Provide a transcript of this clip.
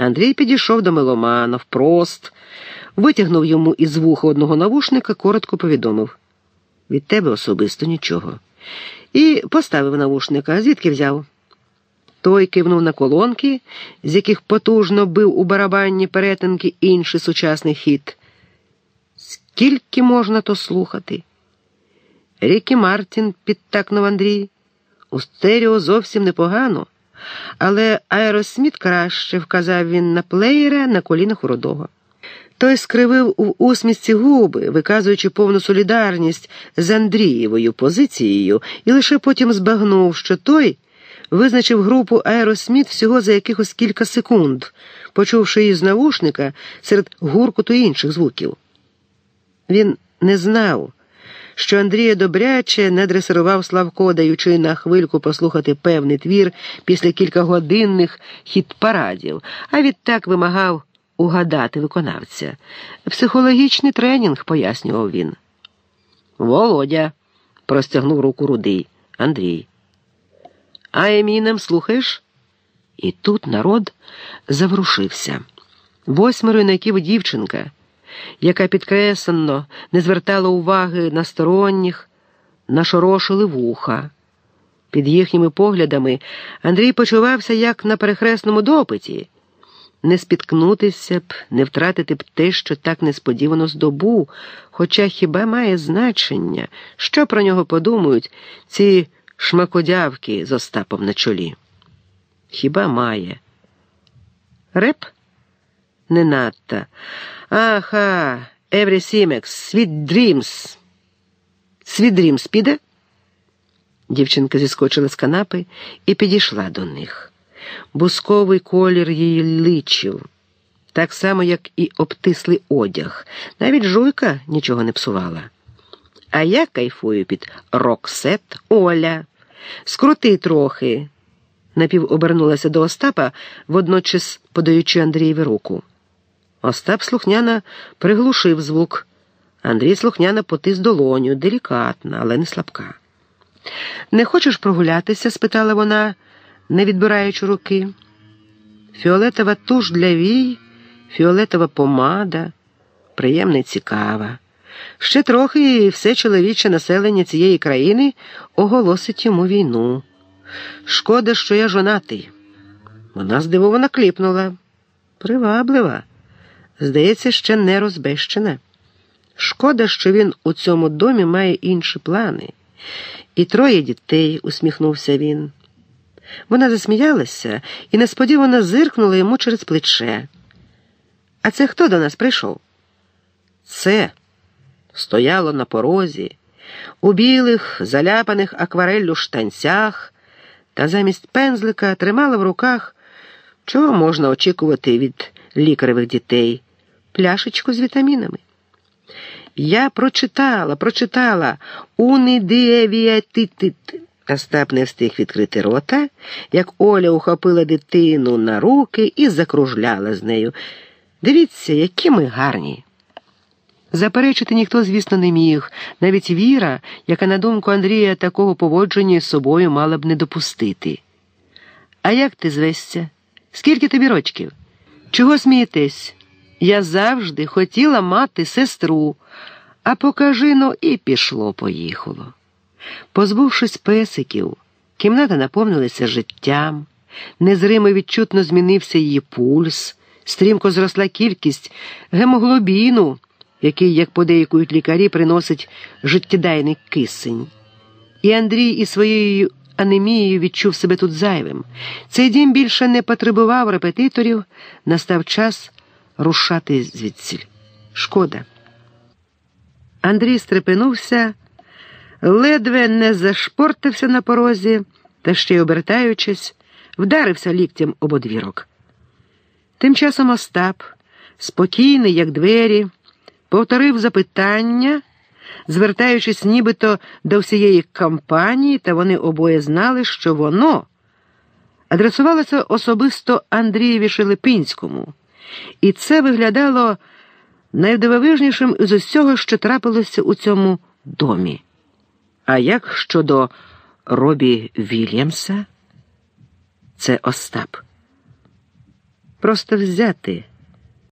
Андрій підійшов до меломана впрост, витягнув йому із вуха одного навушника, коротко повідомив від тебе особисто нічого. І поставив навушника, звідки взяв. Той кивнув на колонки, з яких потужно бив у барабанні перетинки інший сучасний хіт. Скільки можна то слухати? Рікі Мартін, підтакнув Андрій. У стерео зовсім непогано, але Аеросміт краще вказав він на плеєра на колінах у. Той скривив у усмісці губи, виказуючи повну солідарність з Андрієвою позицією, і лише потім збагнув, що той визначив групу Аеросміт всього за якихось кілька секунд, почувши її з навушника серед гуркоту інших звуків. Він не знав, що Андрія добряче не дресирував Славко, даючи на хвильку послухати певний твір після кількагодинних хіт-парадів, а відтак вимагав угадати виконавця. Психологічний тренінг, пояснював він. Володя, простягнув руку рудий. Андрій. А Емінем слухаєш? І тут народ заворушився. Восьмеро юнаків дівчинка, яка підкреслено не звертала уваги на сторонніх, нашорошили вуха. Під їхніми поглядами Андрій почувався як на перехресному допиті. Не спіткнутися б, не втратити б те, що так несподівано здобув, хоча хіба має значення, що про нього подумають ці шмакодявки з Остапом на чолі? Хіба має? Реп? Не надто. Аха, Every Simex, Sweet Dreams. Sweet Dreams піде? Дівчинка зіскочила з канапи і підійшла до них. Бусковий колір її личив, так само, як і обтислий одяг. Навіть жуйка нічого не псувала. А я кайфую під Роксет Оля. Скрути трохи, напівобернулася до Остапа, водночас подаючи Андрієві руку. Остап слухняно приглушив звук. Андрій слухняно потис долоню, делікатна, але не слабка. Не хочеш прогулятися? спитала вона, не відбираючи руки. Фіолетова туш для вій, фіолетова помада, приємна і цікава. Ще трохи і все чоловіче населення цієї країни оголосить йому війну. Шкода, що я жонатий. Вона здивовано кліпнула. Приваблива. Здається, ще не розбещена. Шкода, що він у цьому домі має інші плани. І троє дітей, усміхнувся він. Вона засміялася і несподівано зиркнула йому через плече. А це хто до нас прийшов? Це стояло на порозі, у білих, заляпаних аквареллю штанцях, та замість пензлика тримала в руках, чого можна очікувати від лікаревих дітей, пляшечку з вітамінами. Я прочитала, прочитала унидієвіатитит. Остап не встиг відкрити рота, як Оля ухопила дитину на руки і закружляла з нею. Дивіться, які ми гарні. Заперечити ніхто, звісно, не міг, навіть Віра, яка, на думку Андрія, такого поводження з собою мала б не допустити. А як ти звешся? Скільки тобі рочків? Чого смієтесь? Я завжди хотіла мати сестру, а покажи но і пішло, поїхало. Позбувшись песиків, кімната наповнилася життям, незримо відчутно змінився її пульс, стрімко зросла кількість гемоглобіну, який, як подейкують лікарі, приносить життєдайний кисень. І Андрій із своєю анемією відчув себе тут зайвим. Цей дім більше не потребував репетиторів, настав час рушати звідсіль. Шкода. Андрій стрепенувся, ледве не зашпортився на порозі та ще й обертаючись, вдарився ліктем об одвірок. Тим часом Остап, спокійний, як двері, повторив запитання, звертаючись нібито до всієї кампанії, та вони обоє знали, що воно адресувалося особисто Андрієві Шелепинському, і це виглядало найдивовижнішим із усього, що трапилося у цьому домі. А як щодо Робі Вільямса? Це Остап. Просто взяти